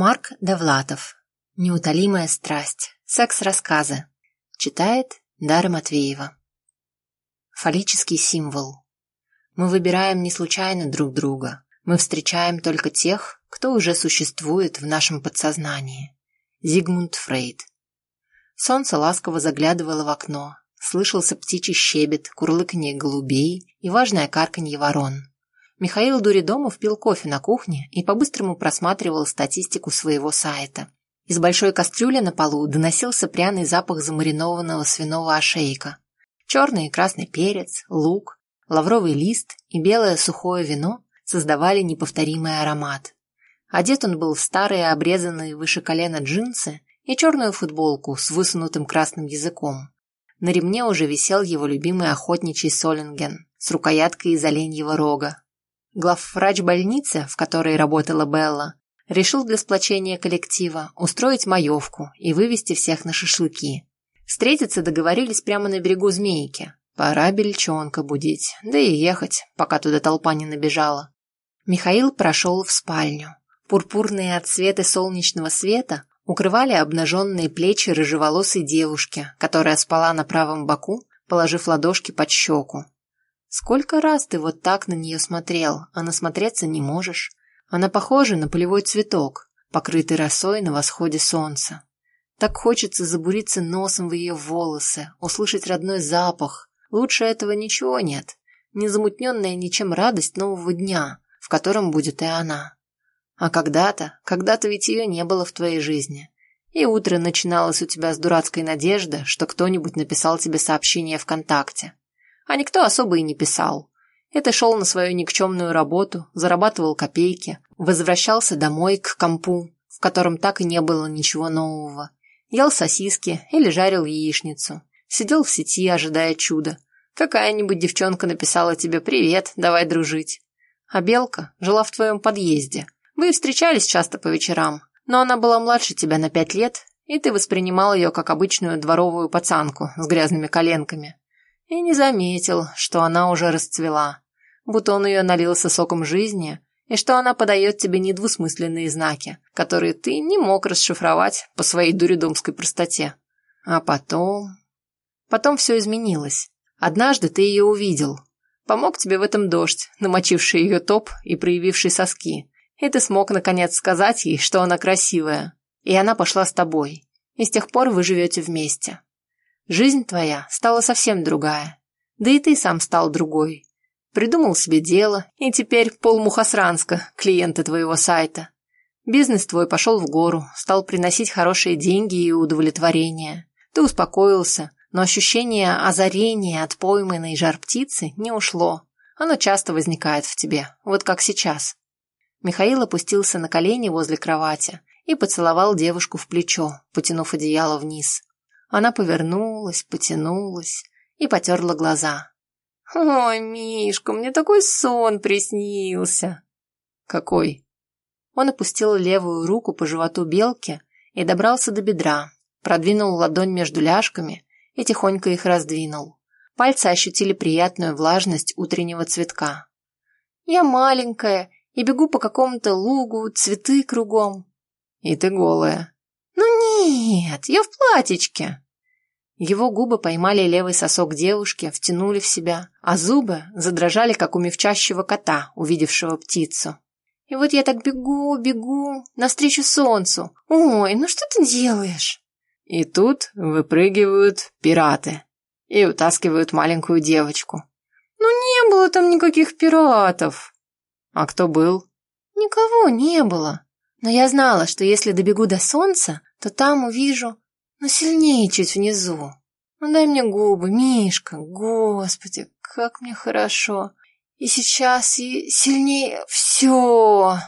Марк Довлатов. Неутолимая страсть. Секс-рассказы. Читает Дара Матвеева. Фаллический символ. Мы выбираем не случайно друг друга. Мы встречаем только тех, кто уже существует в нашем подсознании. Зигмунд Фрейд. Солнце ласково заглядывало в окно. Слышался птичий щебет, курлыканье голубей и важное карканье ворон. Михаил Дуридомов пил кофе на кухне и по-быстрому просматривал статистику своего сайта. Из большой кастрюли на полу доносился пряный запах замаринованного свиного ошейка. Черный и красный перец, лук, лавровый лист и белое сухое вино создавали неповторимый аромат. Одет он был в старые обрезанные выше колена джинсы и черную футболку с высунутым красным языком. На ремне уже висел его любимый охотничий Солинген с рукояткой из оленьего рога. Главврач больницы, в которой работала Белла, решил для сплочения коллектива устроить маевку и вывести всех на шашлыки. Встретиться договорились прямо на берегу Змейки. Пора бельчонка будить, да и ехать, пока туда толпа не набежала. Михаил прошел в спальню. Пурпурные отсветы солнечного света укрывали обнаженные плечи рыжеволосой девушки, которая спала на правом боку, положив ладошки под щеку. Сколько раз ты вот так на нее смотрел, а насмотреться не можешь? Она похожа на полевой цветок, покрытый росой на восходе солнца. Так хочется забуриться носом в ее волосы, услышать родной запах. Лучше этого ничего нет. Незамутненная ничем радость нового дня, в котором будет и она. А когда-то, когда-то ведь ее не было в твоей жизни. И утро начиналось у тебя с дурацкой надежды, что кто-нибудь написал тебе сообщение ВКонтакте. А никто особо и не писал. Это шел на свою никчемную работу, зарабатывал копейки, возвращался домой к компу, в котором так и не было ничего нового. Ел сосиски или жарил яичницу. Сидел в сети, ожидая чуда. Какая-нибудь девчонка написала тебе «Привет, давай дружить». А Белка жила в твоем подъезде. Вы встречались часто по вечерам, но она была младше тебя на пять лет, и ты воспринимал ее как обычную дворовую пацанку с грязными коленками и не заметил, что она уже расцвела, будто он ее налился соком жизни, и что она подает тебе недвусмысленные знаки, которые ты не мог расшифровать по своей дуридомской простоте. А потом... Потом все изменилось. Однажды ты ее увидел. Помог тебе в этом дождь, намочивший ее топ и проявивший соски. И ты смог, наконец, сказать ей, что она красивая. И она пошла с тобой. И с тех пор вы живете вместе. Жизнь твоя стала совсем другая. Да и ты сам стал другой. Придумал себе дело, и теперь полмухосранска клиенты твоего сайта. Бизнес твой пошел в гору, стал приносить хорошие деньги и удовлетворение. Ты успокоился, но ощущение озарения от пойманной жар птицы не ушло. Оно часто возникает в тебе, вот как сейчас. Михаил опустился на колени возле кровати и поцеловал девушку в плечо, потянув одеяло вниз. Она повернулась, потянулась и потерла глаза. «Ой, Мишка, мне такой сон приснился!» «Какой?» Он опустил левую руку по животу белки и добрался до бедра, продвинул ладонь между ляжками и тихонько их раздвинул. Пальцы ощутили приятную влажность утреннего цветка. «Я маленькая и бегу по какому-то лугу, цветы кругом». «И ты голая», «Ну нет, я в платьечке!» Его губы поймали левый сосок девушки, втянули в себя, а зубы задрожали, как у мевчащего кота, увидевшего птицу. И вот я так бегу, бегу, навстречу солнцу. Ой, ну что ты делаешь? И тут выпрыгивают пираты и утаскивают маленькую девочку. Ну не было там никаких пиратов. А кто был? Никого не было. Но я знала, что если добегу до солнца, то там увижу, но сильнее чуть внизу. Ну дай мне губы, Мишка, господи, как мне хорошо. И сейчас, и сильнее, все.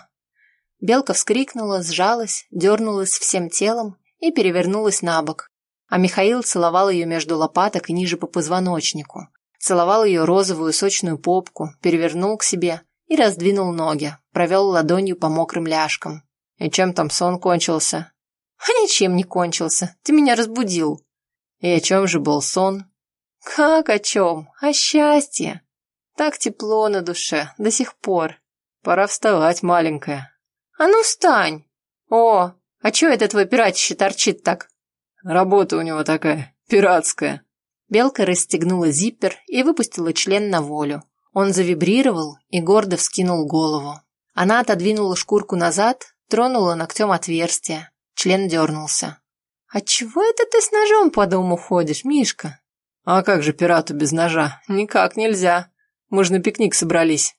Белка вскрикнула, сжалась, дернулась всем телом и перевернулась на бок. А Михаил целовал ее между лопаток и ниже по позвоночнику. Целовал ее розовую сочную попку, перевернул к себе и раздвинул ноги, провел ладонью по мокрым ляжкам. И чем там сон кончился? А ничем не кончился. Ты меня разбудил. И о чем же был сон? Как о чем? О счастье. Так тепло на душе, до сих пор. Пора вставать, маленькая. А ну встань. О, а чё это твой пиратище торчит так? Работа у него такая, пиратская. Белка расстегнула зиппер и выпустила член на волю. Он завибрировал и гордо вскинул голову. Она отодвинула шкурку назад, тронула ногтем отверстие. Член дернулся. «А чего это ты с ножом по дому ходишь, Мишка?» «А как же пирату без ножа? Никак нельзя. Мы же на пикник собрались».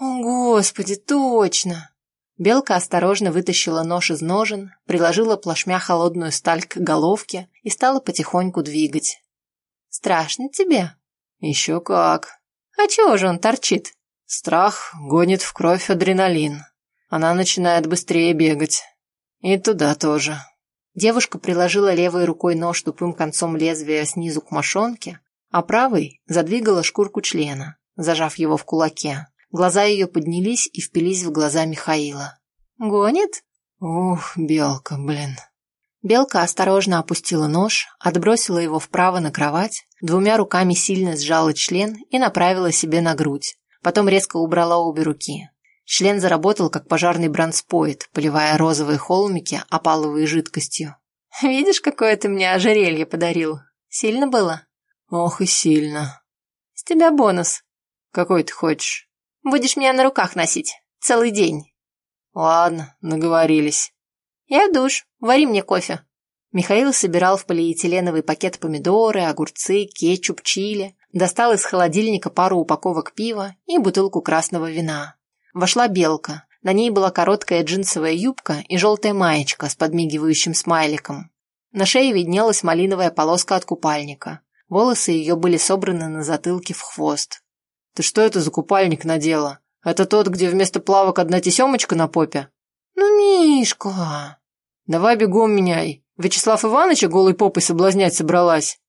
«О, Господи, точно!» Белка осторожно вытащила нож из ножен, приложила плашмя холодную сталь к головке и стала потихоньку двигать. «Страшно тебе?» «Еще как!» «А чего же он торчит?» Страх гонит в кровь адреналин. Она начинает быстрее бегать. И туда тоже. Девушка приложила левой рукой нож тупым концом лезвия снизу к мошонке, а правой задвигала шкурку члена, зажав его в кулаке. Глаза ее поднялись и впились в глаза Михаила. «Гонит?» «Ух, белка, блин!» Белка осторожно опустила нож, отбросила его вправо на кровать, двумя руками сильно сжала член и направила себе на грудь. Потом резко убрала обе руки. Член заработал, как пожарный бронспоид, поливая розовые холмики опаловой жидкостью. «Видишь, какое ты мне ожерелье подарил? Сильно было?» «Ох и сильно». «С тебя бонус». «Какой ты хочешь?» «Будешь меня на руках носить. Целый день». «Ладно, наговорились». «Я в душ. Вари мне кофе». Михаил собирал в полиэтиленовый пакет помидоры, огурцы, кетчуп, чили, достал из холодильника пару упаковок пива и бутылку красного вина. Вошла белка. На ней была короткая джинсовая юбка и желтая маечка с подмигивающим смайликом. На шее виднелась малиновая полоска от купальника. Волосы ее были собраны на затылке в хвост. «Ты что это за купальник надела? Это тот, где вместо плавок одна тесемочка на попе?» «Ну, Мишка!» «Давай бегом меняй. Вячеслав Ивановича голой попой соблазнять собралась».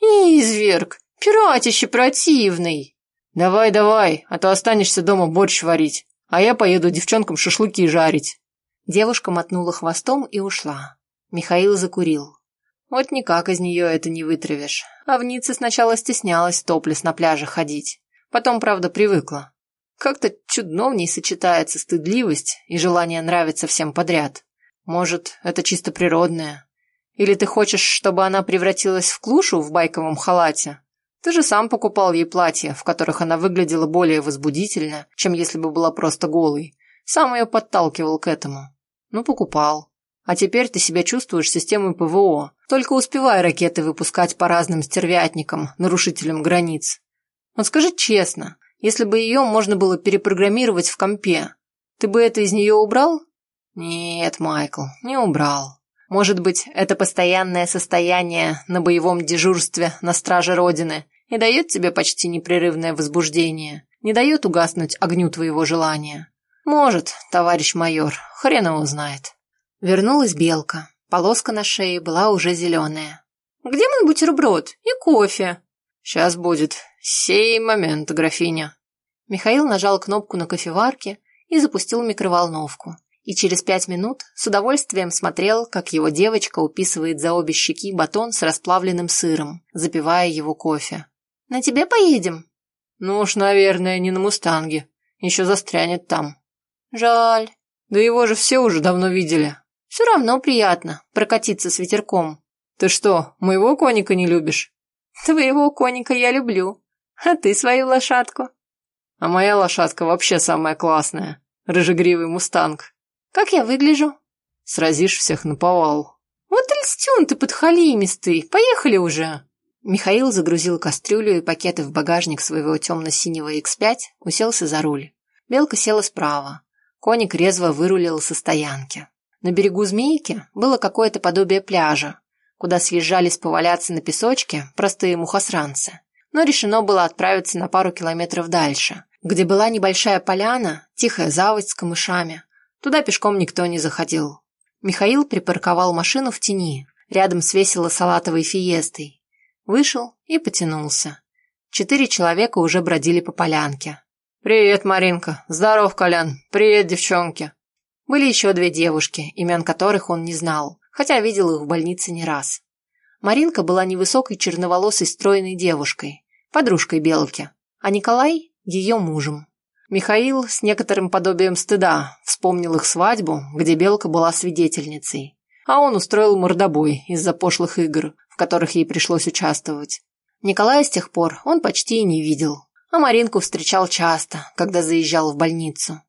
«Изверг! Пиратище противный!» «Давай, давай, а то останешься дома борщ варить а я поеду девчонкам шашлыки жарить». Девушка мотнула хвостом и ушла. Михаил закурил. Вот никак из нее это не вытравишь. А в Ницце сначала стеснялась топлес на пляже ходить. Потом, правда, привыкла. Как-то чудно в ней сочетается стыдливость и желание нравиться всем подряд. Может, это чисто природное. Или ты хочешь, чтобы она превратилась в клушу в байковом халате? Ты же сам покупал ей платья, в которых она выглядела более возбудительно, чем если бы была просто голой. Сам ее подталкивал к этому. Ну, покупал. А теперь ты себя чувствуешь системой ПВО, только успевай ракеты выпускать по разным стервятникам, нарушителям границ. Вот скажи честно, если бы ее можно было перепрограммировать в компе, ты бы это из нее убрал? Нет, Майкл, не убрал. Может быть, это постоянное состояние на боевом дежурстве на страже Родины и дает тебе почти непрерывное возбуждение, не дает угаснуть огню твоего желания. Может, товарищ майор, хрен его знает. Вернулась белка. Полоска на шее была уже зеленая. «Где мой бутерброд и кофе?» «Сейчас будет. Сей момент, графиня». Михаил нажал кнопку на кофеварке и запустил микроволновку. И через пять минут с удовольствием смотрел, как его девочка уписывает за обе щеки батон с расплавленным сыром, запивая его кофе. На тебе поедем?» «Ну уж, наверное, не на «Мустанге». Еще застрянет там». «Жаль». «Да его же все уже давно видели». «Все равно приятно прокатиться с ветерком». «Ты что, моего коника не любишь?» «Твоего коника я люблю. А ты свою лошадку?» «А моя лошадка вообще самая классная. Рыжегривый мустанг». «Как я выгляжу?» «Сразишь всех на повал». «Вот льстюн ты подхалимистый. Поехали уже». Михаил загрузил кастрюлю и пакеты в багажник своего темно-синего X5, уселся за руль. Белка села справа. Коник резво вырулил со стоянки. На берегу Змейки было какое-то подобие пляжа, куда съезжались поваляться на песочке простые мухосранцы. Но решено было отправиться на пару километров дальше, где была небольшая поляна, тихая заводь с камышами. Туда пешком никто не заходил. Михаил припарковал машину в тени, рядом с весело салатовой фиестой, Вышел и потянулся. Четыре человека уже бродили по полянке. «Привет, Маринка! Здоров, Колян! Привет, девчонки!» Были еще две девушки, имен которых он не знал, хотя видел их в больнице не раз. Маринка была невысокой черноволосой стройной девушкой, подружкой Белки, а Николай – ее мужем. Михаил с некоторым подобием стыда вспомнил их свадьбу, где Белка была свидетельницей. А он устроил мордобой из-за пошлых игр, в которых ей пришлось участвовать. Николая с тех пор он почти и не видел, а Маринку встречал часто, когда заезжал в больницу.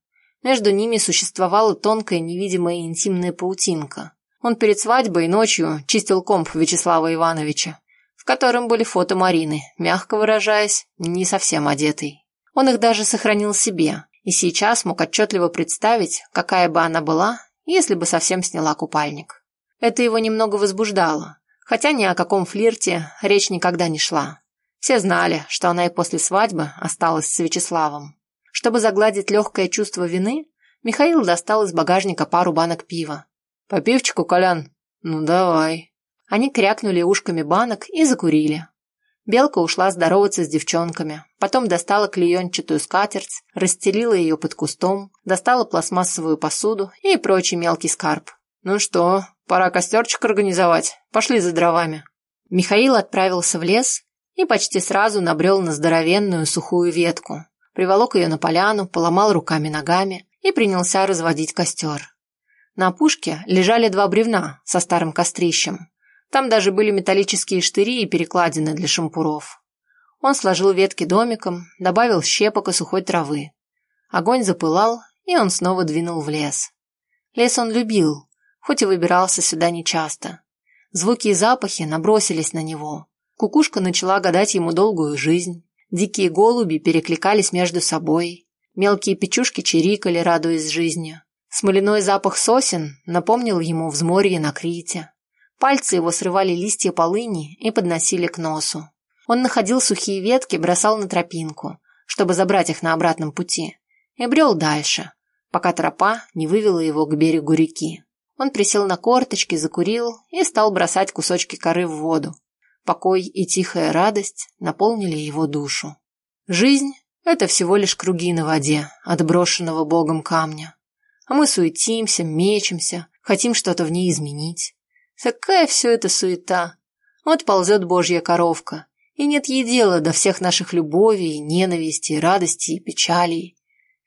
Между ними существовала тонкая невидимая интимная паутинка. Он перед свадьбой ночью чистил комп Вячеслава Ивановича, в котором были фото Марины, мягко выражаясь, не совсем одетой. Он их даже сохранил себе, и сейчас мог отчетливо представить, какая бы она была, если бы совсем сняла купальник. Это его немного возбуждало, хотя ни о каком флирте речь никогда не шла. Все знали, что она и после свадьбы осталась с Вячеславом. Чтобы загладить легкое чувство вины, Михаил достал из багажника пару банок пива. «По пивчику, Колян?» «Ну, давай». Они крякнули ушками банок и закурили. Белка ушла здороваться с девчонками, потом достала клеенчатую скатерть, расстелила ее под кустом, достала пластмассовую посуду и прочий мелкий скарб. «Ну что, пора костерчик организовать. Пошли за дровами». Михаил отправился в лес и почти сразу набрел на здоровенную сухую ветку. Приволок ее на поляну, поломал руками-ногами и принялся разводить костер. На опушке лежали два бревна со старым кострищем, там даже были металлические штыри и перекладины для шампуров. Он сложил ветки домиком, добавил щепок и сухой травы. Огонь запылал, и он снова двинул в лес. Лес он любил, хоть и выбирался сюда нечасто. Звуки и запахи набросились на него. Кукушка начала гадать ему долгую жизнь. Дикие голуби перекликались между собой. Мелкие печушки чирикали, радуясь жизни. Смоляной запах сосен напомнил ему взморье на Крите. Пальцы его срывали листья полыни и подносили к носу. Он находил сухие ветки, бросал на тропинку, чтобы забрать их на обратном пути, и брел дальше, пока тропа не вывела его к берегу реки. Он присел на корточки, закурил и стал бросать кусочки коры в воду. Покой и тихая радость наполнили его душу. Жизнь — это всего лишь круги на воде, отброшенного Богом камня. А мы суетимся, мечемся, хотим что-то в ней изменить. Какая все это суета. Вот ползет божья коровка, и нет ей дела до всех наших любовей, ненависти, радости и печалей.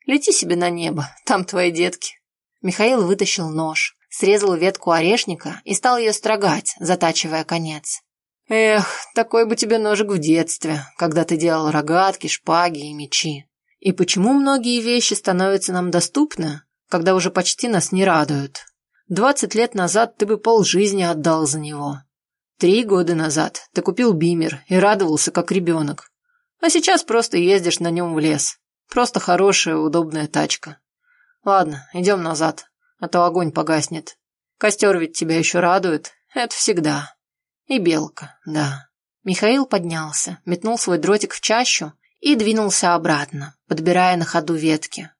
Лети себе на небо, там твои детки. Михаил вытащил нож, срезал ветку орешника и стал ее строгать, затачивая конец. Эх, такой бы тебе ножик в детстве, когда ты делал рогатки, шпаги и мечи. И почему многие вещи становятся нам доступны, когда уже почти нас не радуют? Двадцать лет назад ты бы полжизни отдал за него. Три года назад ты купил бимер и радовался, как ребенок. А сейчас просто ездишь на нем в лес. Просто хорошая, удобная тачка. Ладно, идем назад, а то огонь погаснет. Костер ведь тебя еще радует. Это всегда. И белка, да. Михаил поднялся, метнул свой дротик в чащу и двинулся обратно, подбирая на ходу ветки.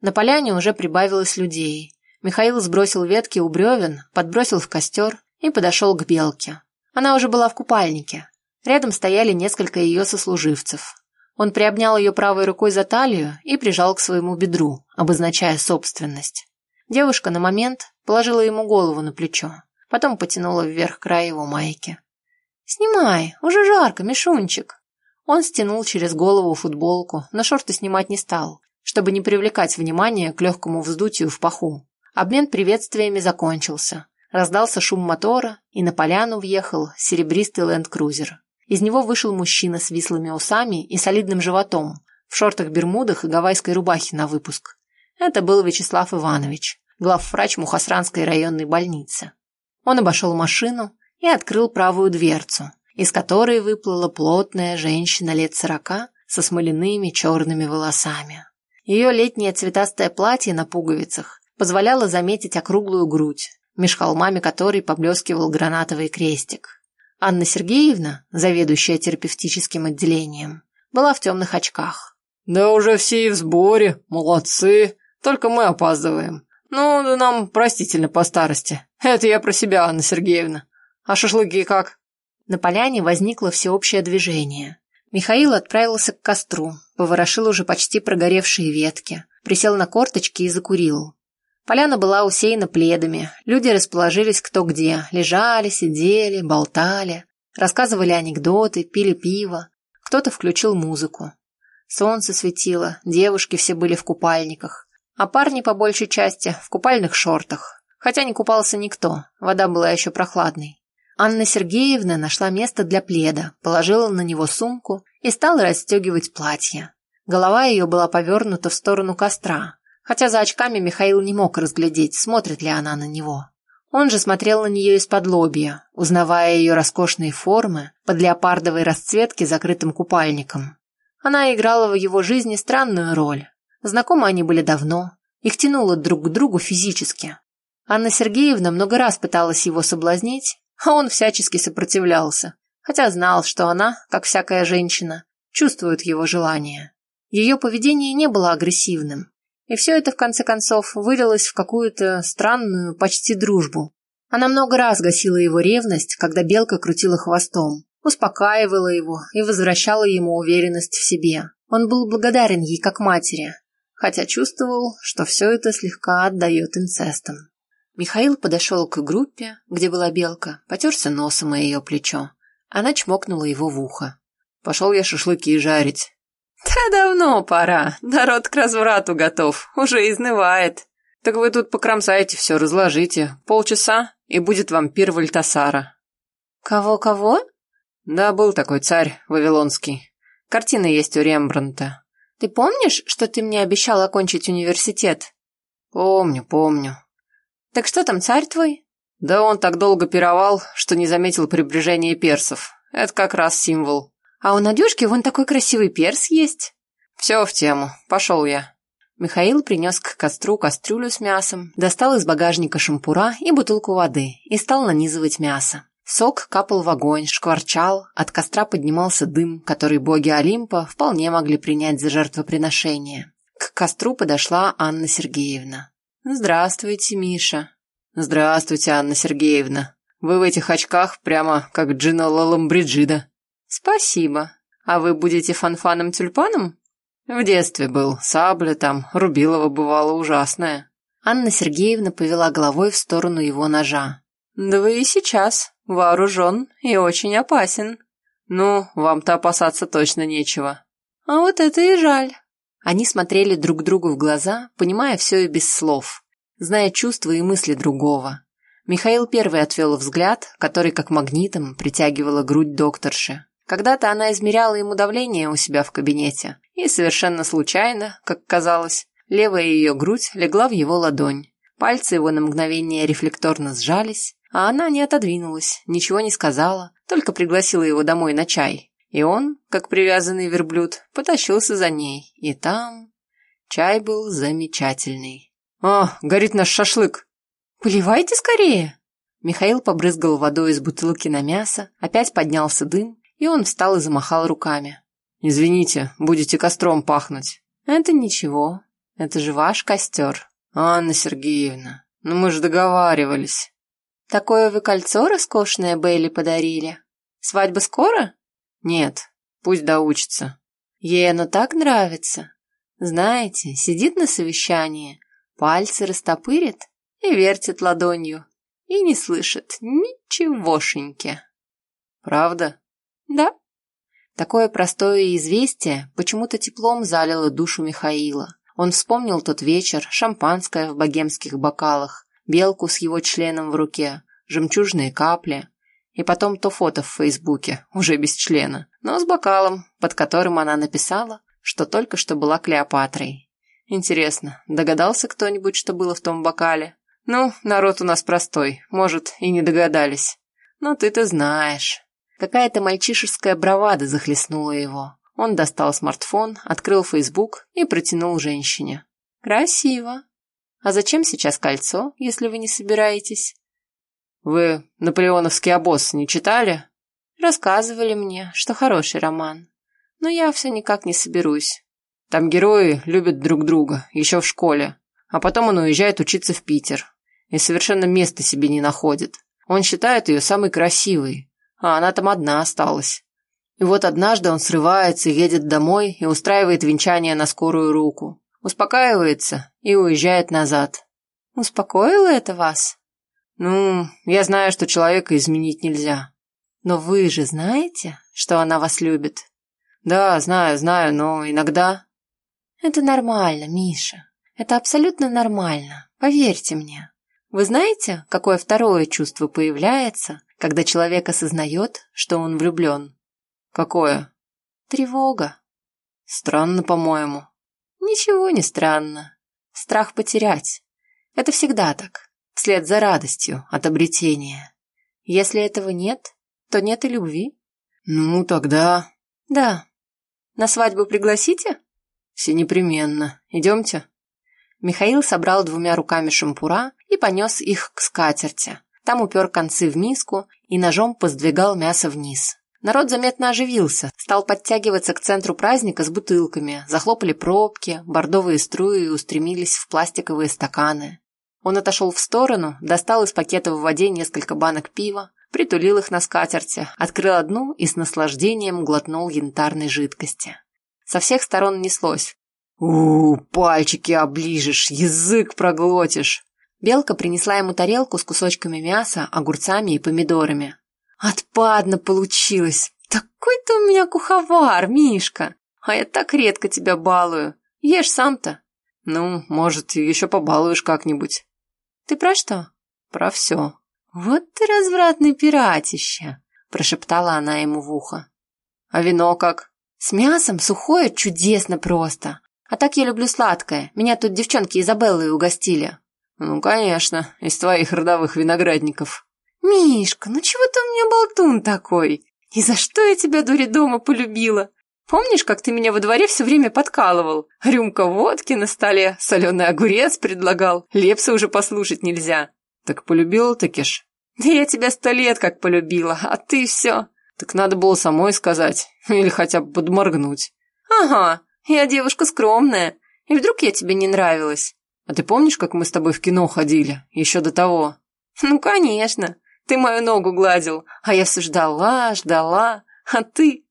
На поляне уже прибавилось людей. Михаил сбросил ветки у бревен, подбросил в костер и подошел к белке. Она уже была в купальнике. Рядом стояли несколько ее сослуживцев. Он приобнял ее правой рукой за талию и прижал к своему бедру, обозначая собственность. Девушка на момент положила ему голову на плечо, потом потянула вверх край его майки. «Снимай, уже жарко, Мишунчик!» Он стянул через голову футболку, но шорты снимать не стал, чтобы не привлекать внимание к легкому вздутию в паху. Обмен приветствиями закончился. Раздался шум мотора, и на поляну въехал серебристый ленд-крузер. Из него вышел мужчина с вислыми усами и солидным животом, в шортах-бермудах и гавайской рубахе на выпуск. Это был Вячеслав Иванович, главврач Мухосранской районной больницы. Он обошел машину и открыл правую дверцу, из которой выплыла плотная женщина лет сорока со смоляными черными волосами. Ее летнее цветастое платье на пуговицах позволяла заметить округлую грудь, меж холмами которой поблескивал гранатовый крестик. Анна Сергеевна, заведующая терапевтическим отделением, была в темных очках. «Да уже все и в сборе, молодцы, только мы опаздываем. Ну, да нам простительно по старости. Это я про себя, Анна Сергеевна. А шашлыки как?» На поляне возникло всеобщее движение. Михаил отправился к костру, поворошил уже почти прогоревшие ветки, присел на корточки и закурил. Поляна была усеяна пледами, люди расположились кто где, лежали, сидели, болтали, рассказывали анекдоты, пили пиво, кто-то включил музыку. Солнце светило, девушки все были в купальниках, а парни по большей части в купальных шортах. Хотя не купался никто, вода была еще прохладной. Анна Сергеевна нашла место для пледа, положила на него сумку и стала расстегивать платье. Голова ее была повернута в сторону костра, хотя за очками Михаил не мог разглядеть, смотрит ли она на него. Он же смотрел на нее из-под лобья, узнавая ее роскошные формы под леопардовой расцветки закрытым купальником. Она играла в его жизни странную роль. Знакомы они были давно, их тянуло друг к другу физически. Анна Сергеевна много раз пыталась его соблазнить, а он всячески сопротивлялся, хотя знал, что она, как всякая женщина, чувствует его желание. Ее поведение не было агрессивным, и все это, в конце концов, вылилось в какую-то странную, почти дружбу. Она много раз гасила его ревность, когда белка крутила хвостом, успокаивала его и возвращала ему уверенность в себе. Он был благодарен ей как матери, хотя чувствовал, что все это слегка отдает инцестом. Михаил подошел к группе, где была белка, потерся носом о ее плечо. Она чмокнула его в ухо. «Пошел я шашлыки жарить. «Да давно пора. Народ к разврату готов. Уже изнывает. Так вы тут покромсаете все, разложите. Полчаса, и будет вам пир Вальтасара». «Кого-кого?» «Да, был такой царь Вавилонский. Картина есть у Рембранта». «Ты помнишь, что ты мне обещал окончить университет?» «Помню, помню». «Так что там царь твой?» «Да он так долго пировал, что не заметил приближения персов. Это как раз символ. А у Надюшки вон такой красивый перс есть. Все в тему. Пошел я. Михаил принес к костру кастрюлю с мясом, достал из багажника шампура и бутылку воды и стал нанизывать мясо. Сок капал в огонь, шкварчал, от костра поднимался дым, который боги Олимпа вполне могли принять за жертвоприношение. К костру подошла Анна Сергеевна. «Здравствуйте, Миша». «Здравствуйте, Анна Сергеевна. Вы в этих очках прямо как Джина Лаламбриджида». «Спасибо. А вы будете фанфаном-тюльпаном?» «В детстве был. Сабля там, Рубилова бывало ужасная». Анна Сергеевна повела головой в сторону его ножа. «Да вы и сейчас вооружен и очень опасен. Ну, вам-то опасаться точно нечего». «А вот это и жаль». Они смотрели друг другу в глаза, понимая все и без слов, зная чувства и мысли другого. Михаил первый отвел взгляд, который как магнитом притягивала грудь докторши. Когда-то она измеряла ему давление у себя в кабинете, и совершенно случайно, как казалось, левая ее грудь легла в его ладонь. Пальцы его на мгновение рефлекторно сжались, а она не отодвинулась, ничего не сказала, только пригласила его домой на чай. И он, как привязанный верблюд, потащился за ней. И там... Чай был замечательный. «О, горит наш шашлык!» «Поливайте скорее!» Михаил побрызгал водой из бутылки на мясо, опять поднялся дым, и он встал и замахал руками. «Извините, будете костром пахнуть». «Это ничего. Это же ваш костер». «Анна Сергеевна, ну мы же договаривались». «Такое вы кольцо роскошное Бейли подарили? Свадьба скоро?» «Нет, пусть доучится». «Ей оно так нравится. Знаете, сидит на совещании, пальцы растопырит и вертит ладонью, и не слышит ничегошеньки». «Правда?» Да. Такое простое известие почему-то теплом залило душу Михаила. Он вспомнил тот вечер, шампанское в богемских бокалах, белку с его членом в руке, жемчужные капли, и потом то фото в Фейсбуке, уже без члена, но с бокалом, под которым она написала, что только что была Клеопатрой. Интересно, догадался кто-нибудь, что было в том бокале? Ну, народ у нас простой, может, и не догадались. Но ты-то знаешь. Какая-то мальчишеская бравада захлестнула его. Он достал смартфон, открыл Фейсбук и протянул женщине. «Красиво. А зачем сейчас кольцо, если вы не собираетесь?» «Вы «Наполеоновский обоз» не читали?» «Рассказывали мне, что хороший роман. Но я все никак не соберусь». «Там герои любят друг друга, еще в школе. А потом он уезжает учиться в Питер. И совершенно места себе не находит. Он считает ее самой красивой, а она там одна осталась. И вот однажды он срывается, едет домой и устраивает венчание на скорую руку. Успокаивается и уезжает назад. Успокоило это вас? Ну, я знаю, что человека изменить нельзя. Но вы же знаете, что она вас любит? Да, знаю, знаю, но иногда... Это нормально, Миша. Это абсолютно нормально. Поверьте мне. Вы знаете, какое второе чувство появляется, когда человек осознает, что он влюблен? Какое? Тревога. Странно, по-моему. Ничего не странно. Страх потерять. Это всегда так. Вслед за радостью от обретения. Если этого нет, то нет и любви. Ну, тогда... Да. На свадьбу пригласите? Все непременно. Идемте. Михаил собрал двумя руками шампура и понес их к скатерти. Там упер концы в миску и ножом поздвигал мясо вниз. Народ заметно оживился, стал подтягиваться к центру праздника с бутылками, захлопали пробки, бордовые струи устремились в пластиковые стаканы. Он отошел в сторону, достал из пакета в воде несколько банок пива, притулил их на скатерти, открыл одну и с наслаждением глотнул янтарной жидкости. Со всех сторон неслось. у, пальчики оближешь, язык проглотишь!» Белка принесла ему тарелку с кусочками мяса, огурцами и помидорами. «Отпадно получилось! Такой ты у меня куховар, Мишка! А я так редко тебя балую. Ешь сам-то!» «Ну, может, еще побалуешь как-нибудь». «Ты про что?» «Про все». «Вот ты развратный пиратище», – прошептала она ему в ухо. «А вино как?» «С мясом сухое чудесно просто. А так я люблю сладкое. Меня тут девчонки Изабеллы угостили». «Ну, конечно, из твоих родовых виноградников». «Мишка, ну чего ты у меня болтун такой? И за что я тебя, дури, дома полюбила? Помнишь, как ты меня во дворе все время подкалывал? Рюмка водки на столе, соленый огурец предлагал. Лепса уже послушать нельзя. Так полюбила таки ж? Да я тебя сто лет как полюбила, а ты все. Так надо было самой сказать. Или хотя бы подморгнуть. Ага, я девушка скромная. И вдруг я тебе не нравилась? А ты помнишь, как мы с тобой в кино ходили? Еще до того. Ну, конечно. Ты мою ногу гладил, а я все ждала, ждала. А ты...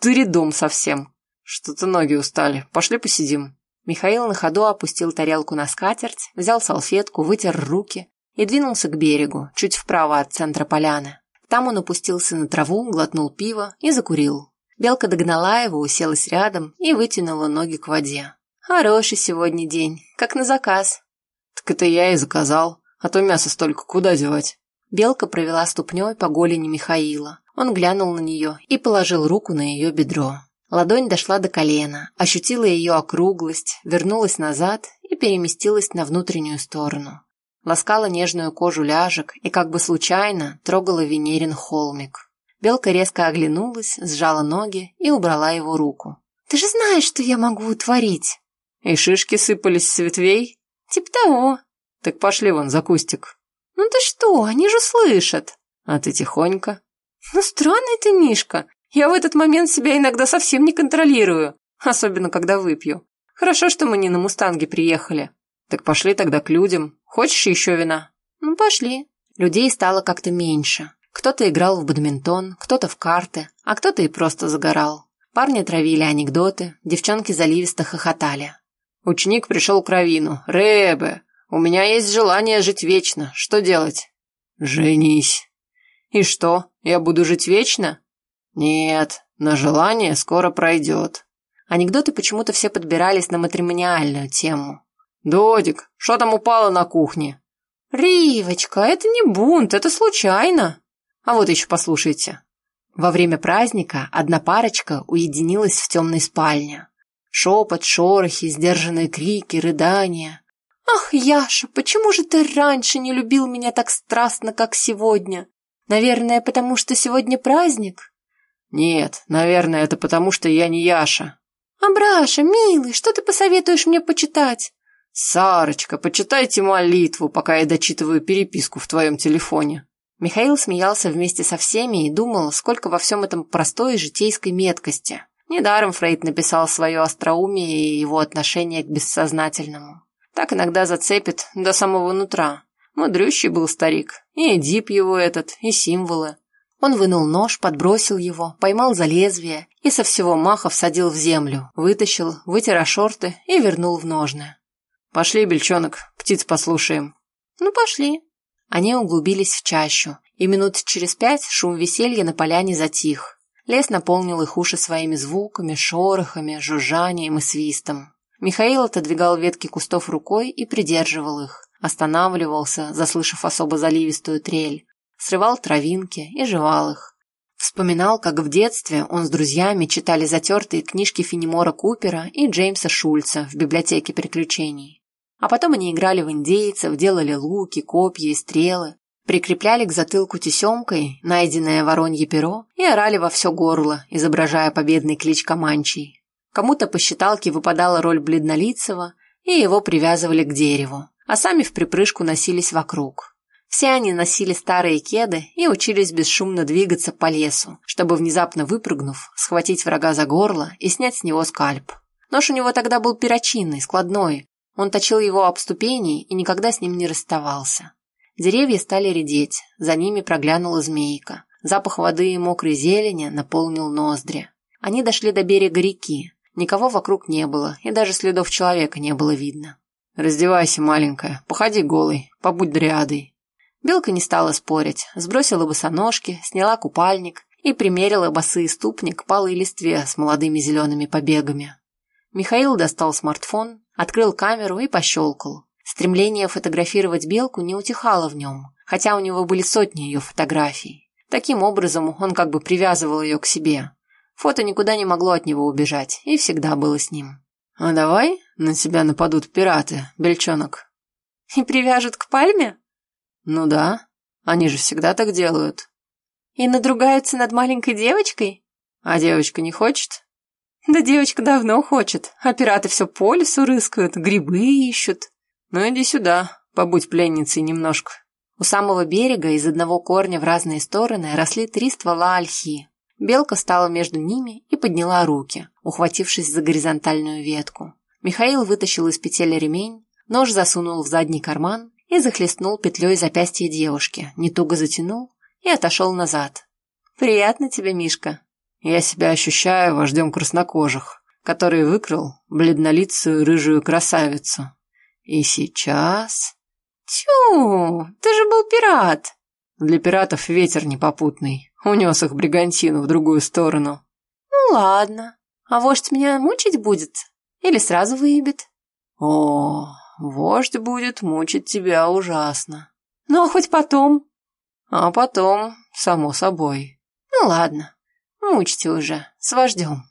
Ты редом совсем. Что-то ноги устали. Пошли посидим. Михаил на ходу опустил тарелку на скатерть, взял салфетку, вытер руки и двинулся к берегу, чуть вправо от центра поляны. Там он опустился на траву, глотнул пиво и закурил. Белка догнала его, уселась рядом и вытянула ноги к воде. Хороший сегодня день, как на заказ. Так это я и заказал, а то мясо столько куда девать? Белка провела ступней по голени Михаила. Он глянул на нее и положил руку на ее бедро. Ладонь дошла до колена, ощутила ее округлость, вернулась назад и переместилась на внутреннюю сторону. Ласкала нежную кожу ляжек и как бы случайно трогала Венерин холмик. Белка резко оглянулась, сжала ноги и убрала его руку. «Ты же знаешь, что я могу утворить!» «И шишки сыпались с ветвей?» «Тип того!» «Так пошли вон за кустик!» «Ну ты что, они же слышат!» «А ты тихонько!» «Ну странный ты, Мишка! Я в этот момент себя иногда совсем не контролирую, особенно когда выпью. Хорошо, что мы не на «Мустанге» приехали». «Так пошли тогда к людям. Хочешь еще вина?» «Ну, пошли». Людей стало как-то меньше. Кто-то играл в бадминтон, кто-то в карты, а кто-то и просто загорал. Парни травили анекдоты, девчонки заливисто хохотали. Ученик пришел к Равину. «Рэбе, у меня есть желание жить вечно. Что делать?» «Женись». «И что, я буду жить вечно?» «Нет, но желание скоро пройдет». Анекдоты почему-то все подбирались на матримониальную тему. «Додик, что там упало на кухне?» «Ривочка, это не бунт, это случайно». А вот еще послушайте. Во время праздника одна парочка уединилась в темной спальне. Шепот, шорохи, сдержанные крики, рыдания. «Ах, Яша, почему же ты раньше не любил меня так страстно, как сегодня? Наверное, потому что сегодня праздник?» «Нет, наверное, это потому, что я не Яша». «Абраша, милый, что ты посоветуешь мне почитать?» «Сарочка, почитайте молитву, пока я дочитываю переписку в твоем телефоне». Михаил смеялся вместе со всеми и думал, сколько во всем этом простой житейской меткости. Недаром Фрейд написал свое остроумие и его отношение к бессознательному. Так иногда зацепит до самого нутра. Мудрющий был старик. И Эдип его этот, и символы. Он вынул нож, подбросил его, поймал за лезвие и со всего маха всадил в землю, вытащил, вытер шорты и вернул в ножны. «Пошли, бельчонок, птиц послушаем». «Ну, пошли». Они углубились в чащу, и минут через пять шум веселья на поляне затих. Лес наполнил их уши своими звуками, шорохами, жужжанием и свистом. Михаил отодвигал ветки кустов рукой и придерживал их, останавливался, заслышав особо заливистую трель, срывал травинки и жевал их. Вспоминал, как в детстве он с друзьями читали затертые книжки Фенемора Купера и Джеймса Шульца в библиотеке приключений. А потом они играли в индейцев, делали луки, копья и стрелы, прикрепляли к затылку тесемкой найденное воронье перо и орали во все горло, изображая победный клич Каманчий. Кому-то по считалке выпадала роль бледнолицего, и его привязывали к дереву, а сами в припрыжку носились вокруг. Все они носили старые кеды и учились бесшумно двигаться по лесу, чтобы, внезапно выпрыгнув, схватить врага за горло и снять с него скальп. Нож у него тогда был перочинный, складной. Он точил его об ступени и никогда с ним не расставался. Деревья стали редеть, за ними проглянула змейка. Запах воды и мокрой зелени наполнил ноздри. Они дошли до берега реки. Никого вокруг не было, и даже следов человека не было видно. «Раздевайся, маленькая, походи голой, побудь дриадой», Белка не стала спорить, сбросила босоножки, сняла купальник и примерила босые ступни к палой листве с молодыми зелеными побегами. Михаил достал смартфон, открыл камеру и пощелкал. Стремление фотографировать белку не утихало в нем, хотя у него были сотни ее фотографий. Таким образом, он как бы привязывал ее к себе. Фото никуда не могло от него убежать и всегда было с ним. «А давай на тебя нападут пираты, бельчонок». «И привяжут к пальме?» Ну да, они же всегда так делают. И надругаются над маленькой девочкой? А девочка не хочет? Да девочка давно хочет, а пираты все по лесу рыскают, грибы ищут. Ну иди сюда, побудь пленницей немножко. У самого берега из одного корня в разные стороны росли три ствола ольхи. Белка стала между ними и подняла руки, ухватившись за горизонтальную ветку. Михаил вытащил из петель ремень, нож засунул в задний карман и захлестнул петлей запястье девушки, не туго затянул и отошел назад. «Приятно тебе, Мишка?» «Я себя ощущаю вождем краснокожих, который выкрал бледнолицую рыжую красавицу. И сейчас...» «Тю, ты же был пират!» Для пиратов ветер непопутный, унес их бригантину в другую сторону. «Ну ладно, а вождь меня мучить будет? Или сразу выебет?» «О, Вождь будет мучить тебя ужасно. Ну, а хоть потом? А потом, само собой. Ну, ладно. Мучьте уже, с вождем.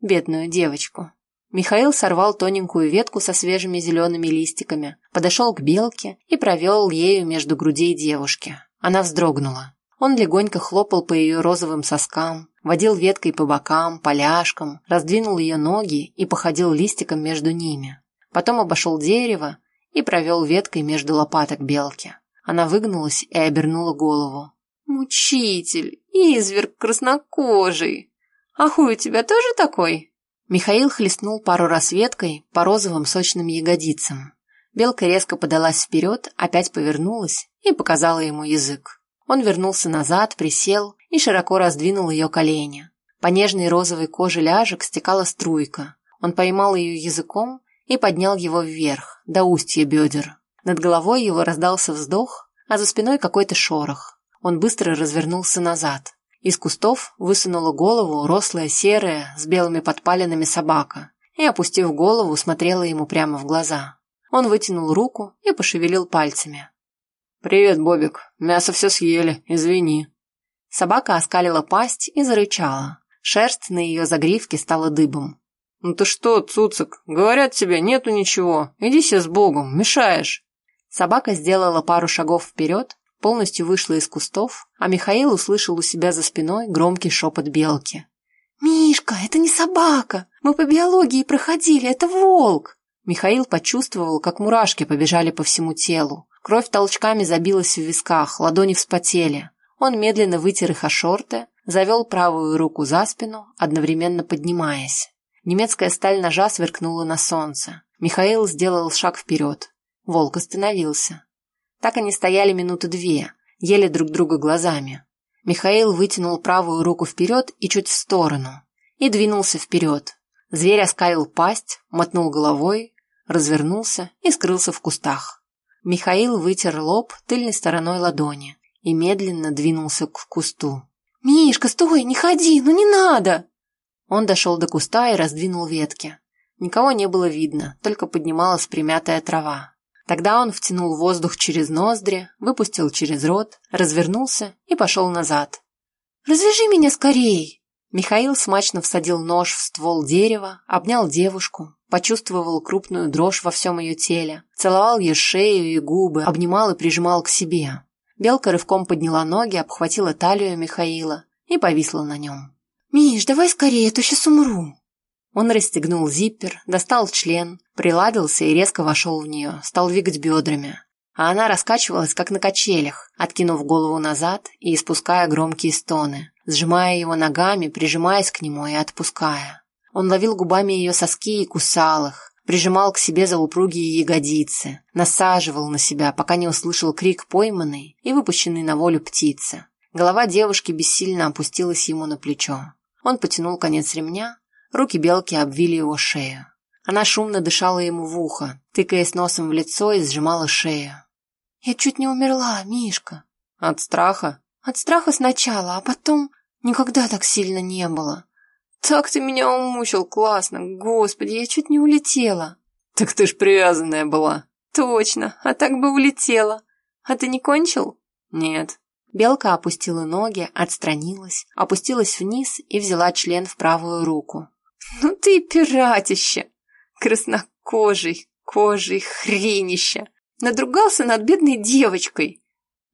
Бедную девочку. Михаил сорвал тоненькую ветку со свежими зелеными листиками, подошел к белке и провел ею между грудей девушки. Она вздрогнула. Он легонько хлопал по ее розовым соскам, водил веткой по бокам, поляшкам, раздвинул ее ноги и походил листиком между ними потом обошел дерево и провел веткой между лопаток белки. Она выгнулась и обернула голову. «Мучитель! Изверг краснокожий! А у тебя тоже такой?» Михаил хлестнул пару раз веткой по розовым сочным ягодицам. Белка резко подалась вперед, опять повернулась и показала ему язык. Он вернулся назад, присел и широко раздвинул ее колени. По нежной розовой коже ляжек стекала струйка. Он поймал ее языком и поднял его вверх, до устья бедер. Над головой его раздался вздох, а за спиной какой-то шорох. Он быстро развернулся назад. Из кустов высунула голову рослая серая с белыми подпалинами собака и, опустив голову, смотрела ему прямо в глаза. Он вытянул руку и пошевелил пальцами. «Привет, Бобик. Мясо все съели. Извини». Собака оскалила пасть и зарычала. Шерсть на ее загривке стала дыбом. «Ну ты что, Цуцик, говорят тебе, нету ничего. Иди себе с Богом, мешаешь». Собака сделала пару шагов вперед, полностью вышла из кустов, а Михаил услышал у себя за спиной громкий шепот белки. «Мишка, это не собака! Мы по биологии проходили, это волк!» Михаил почувствовал, как мурашки побежали по всему телу. Кровь толчками забилась в висках, ладони вспотели. Он медленно вытер их о шорты, завел правую руку за спину, одновременно поднимаясь. Немецкая сталь ножа сверкнула на солнце. Михаил сделал шаг вперед. Волк остановился. Так они стояли минуты две, ели друг друга глазами. Михаил вытянул правую руку вперед и чуть в сторону. И двинулся вперед. Зверь оскалил пасть, мотнул головой, развернулся и скрылся в кустах. Михаил вытер лоб тыльной стороной ладони и медленно двинулся к кусту. «Мишка, стой, не ходи, ну не надо!» Он дошел до куста и раздвинул ветки. Никого не было видно, только поднималась примятая трава. Тогда он втянул воздух через ноздри, выпустил через рот, развернулся и пошел назад. «Развяжи меня скорей!» Михаил смачно всадил нож в ствол дерева, обнял девушку, почувствовал крупную дрожь во всем ее теле, целовал ей шею и губы, обнимал и прижимал к себе. Белка рывком подняла ноги, обхватила талию Михаила и повисла на нем. «Миш, давай скорее, а то сейчас умру!» Он расстегнул зиппер, достал член, приладился и резко вошел в нее, стал двигать бедрами. А она раскачивалась, как на качелях, откинув голову назад и испуская громкие стоны, сжимая его ногами, прижимаясь к нему и отпуская. Он ловил губами ее соски и кусал их, прижимал к себе за упругие ягодицы, насаживал на себя, пока не услышал крик пойманной и выпущенной на волю птицы. Голова девушки бессильно опустилась ему на плечо. Он потянул конец ремня, руки белки обвили его шею. Она шумно дышала ему в ухо, тыкаясь носом в лицо и сжимала шею. «Я чуть не умерла, Мишка». «От страха?» «От страха сначала, а потом никогда так сильно не было. Так ты меня умучил, классно, господи, я чуть не улетела». «Так ты ж привязанная была». «Точно, а так бы улетела. А ты не кончил?» «Нет». Белка опустила ноги, отстранилась, опустилась вниз и взяла член в правую руку. «Ну ты пиратище! Краснокожий, кожей хренище! Надругался над бедной девочкой!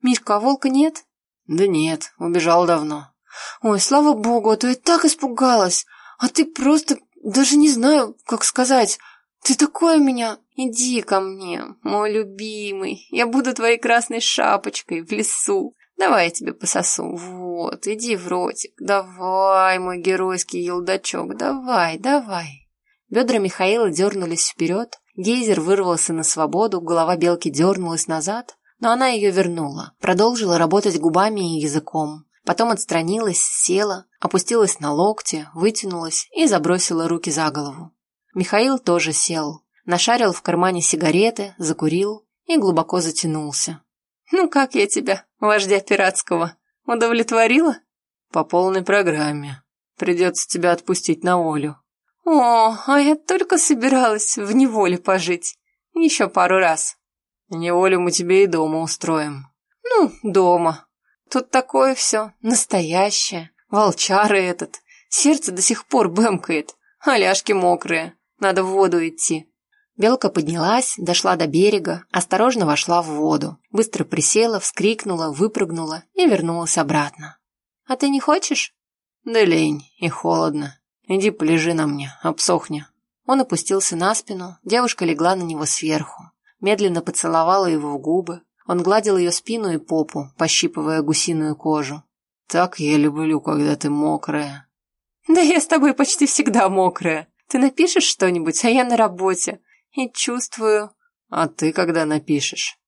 Мишка, а волка нет?» «Да нет, убежал давно». «Ой, слава богу, а то я так испугалась! А ты просто, даже не знаю, как сказать, ты такой у меня... Иди ко мне, мой любимый, я буду твоей красной шапочкой в лесу. Давай я тебе пососу. Вот, иди в ротик. Давай, мой геройский елдачок, давай, давай. Бедра Михаила дернулись вперед, гейзер вырвался на свободу, голова белки дернулась назад, но она ее вернула, продолжила работать губами и языком. Потом отстранилась, села, опустилась на локти, вытянулась и забросила руки за голову. Михаил тоже сел, нашарил в кармане сигареты, закурил и глубоко затянулся. «Ну как я тебя, вождя пиратского, удовлетворила?» «По полной программе. Придется тебя отпустить на волю». «О, а я только собиралась в неволе пожить. Еще пару раз». «Неволю мы тебе и дома устроим». «Ну, дома. Тут такое все, настоящее. Волчары этот. Сердце до сих пор бэмкает, а ляжки мокрые. Надо в воду идти». Белка поднялась, дошла до берега, осторожно вошла в воду, быстро присела, вскрикнула, выпрыгнула и вернулась обратно. «А ты не хочешь?» «Да лень, и холодно. Иди полежи на мне, обсохни». Он опустился на спину, девушка легла на него сверху, медленно поцеловала его в губы. Он гладил ее спину и попу, пощипывая гусиную кожу. «Так я люблю, когда ты мокрая». «Да я с тобой почти всегда мокрая. Ты напишешь что-нибудь, а я на работе и чувствую... А ты когда напишешь?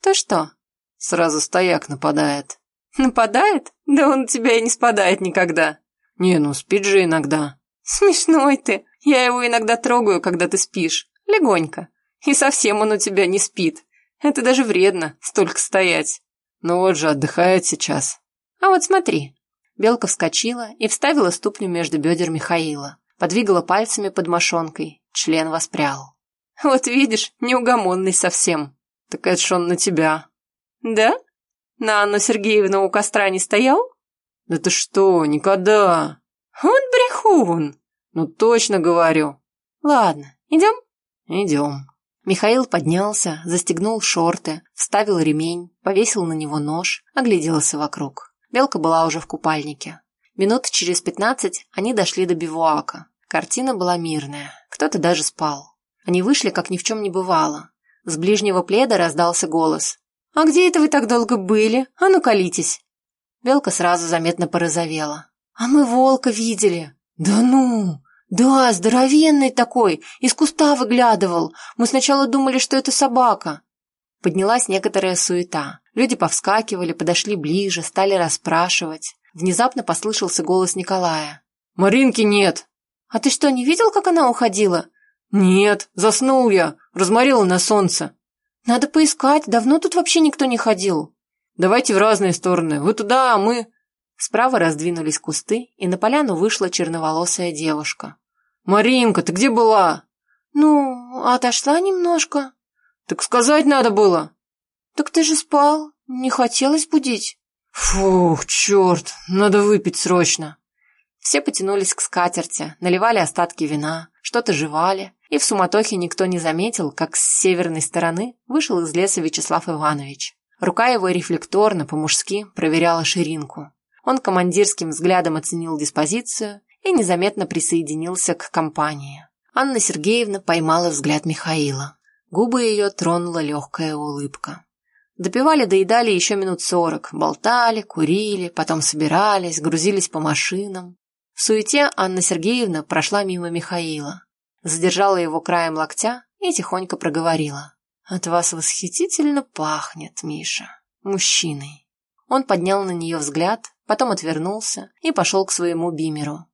То что? Сразу стояк нападает. Нападает? Да он у тебя и не спадает никогда. Не, ну спит же иногда. Смешной ты. Я его иногда трогаю, когда ты спишь. Легонько. И совсем он у тебя не спит. Это даже вредно, столько стоять. Ну вот же, отдыхает сейчас. А вот смотри. Белка вскочила и вставила ступню между бедер Михаила. Подвигала пальцами под мошонкой. Член воспрял. Вот видишь, неугомонный совсем. Так это ж он на тебя. Да? На Анну Сергеевну у костра не стоял? Да ты что, никогда. Он брехун. Ну точно говорю. Ладно, идем? Идем. Михаил поднялся, застегнул шорты, вставил ремень, повесил на него нож, огляделся вокруг. Белка была уже в купальнике. Минут через пятнадцать они дошли до бивуака. Картина была мирная, кто-то даже спал. Они вышли, как ни в чем не бывало. С ближнего пледа раздался голос. «А где это вы так долго были? А ну колитесь!» Белка сразу заметно порозовела. «А мы волка видели!» «Да ну!» «Да, здоровенный такой, из куста выглядывал. Мы сначала думали, что это собака». Поднялась некоторая суета. Люди повскакивали, подошли ближе, стали расспрашивать. Внезапно послышался голос Николая. «Маринки нет!» «А ты что, не видел, как она уходила? «Нет, заснул я, разморила на солнце». «Надо поискать, давно тут вообще никто не ходил». «Давайте в разные стороны, вы туда, а мы...» Справа раздвинулись кусты, и на поляну вышла черноволосая девушка. «Маринка, ты где была?» «Ну, отошла немножко». «Так сказать надо было». «Так ты же спал, не хотелось будить». «Фух, черт, надо выпить срочно». Все потянулись к скатерти, наливали остатки вина, что-то жевали, и в суматохе никто не заметил, как с северной стороны вышел из леса Вячеслав Иванович. Рука его рефлекторно, по-мужски, проверяла ширинку. Он командирским взглядом оценил диспозицию и незаметно присоединился к компании. Анна Сергеевна поймала взгляд Михаила. Губы ее тронула легкая улыбка. Допивали-доедали еще минут сорок, болтали, курили, потом собирались, грузились по машинам. В суете Анна Сергеевна прошла мимо Михаила, задержала его краем локтя и тихонько проговорила. «От вас восхитительно пахнет, Миша, мужчиной». Он поднял на нее взгляд, потом отвернулся и пошел к своему бимеру.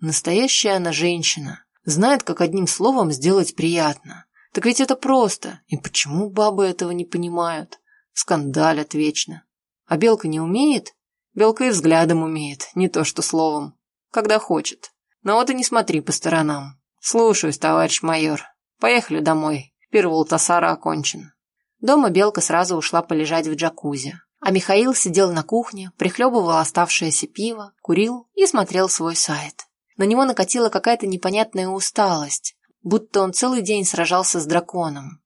Настоящая она женщина, знает, как одним словом сделать приятно. Так ведь это просто, и почему бабы этого не понимают? Скандалят вечно. А белка не умеет? Белка и взглядом умеет, не то что словом. Когда хочет. Но вот и не смотри по сторонам. Слушаюсь, товарищ майор. Поехали домой. Пир Волтасара окончен. Дома белка сразу ушла полежать в джакузи. А Михаил сидел на кухне, прихлебывал оставшееся пиво, курил и смотрел свой сайт. На него накатила какая-то непонятная усталость, будто он целый день сражался с драконом.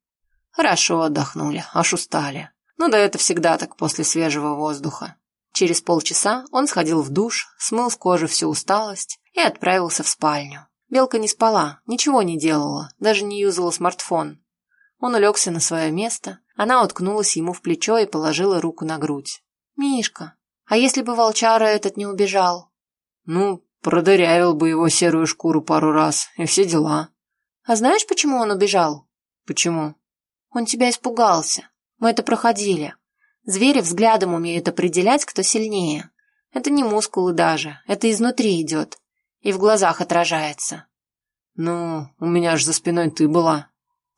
Хорошо отдохнули, аж устали. Ну да это всегда так после свежего воздуха. Через полчаса он сходил в душ, смыл с кожи всю усталость и отправился в спальню. Белка не спала, ничего не делала, даже не юзала смартфон. Он улегся на свое место, она уткнулась ему в плечо и положила руку на грудь. «Мишка, а если бы волчара этот не убежал?» «Ну, продырявил бы его серую шкуру пару раз, и все дела». «А знаешь, почему он убежал?» «Почему?» «Он тебя испугался. Мы это проходили. Звери взглядом умеют определять, кто сильнее. Это не мускулы даже, это изнутри идет. И в глазах отражается». «Ну, у меня же за спиной ты была».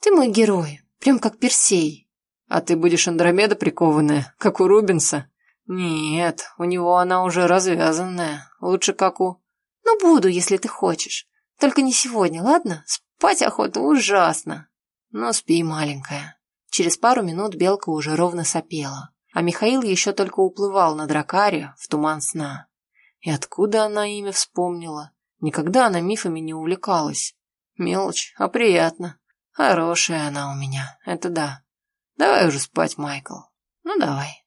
Ты мой герой, прям как Персей. А ты будешь Андромеда прикованная, как у Рубинса? Нет, у него она уже развязанная, лучше как у... Ну, буду, если ты хочешь. Только не сегодня, ладно? Спать охота ужасно. Ну, спи, маленькая. Через пару минут белка уже ровно сопела, а Михаил еще только уплывал на дракаре в туман сна. И откуда она имя вспомнила? Никогда она мифами не увлекалась. Мелочь, а приятно. Хорошая она у меня, это да. Давай уже спать, Майкл. Ну, давай.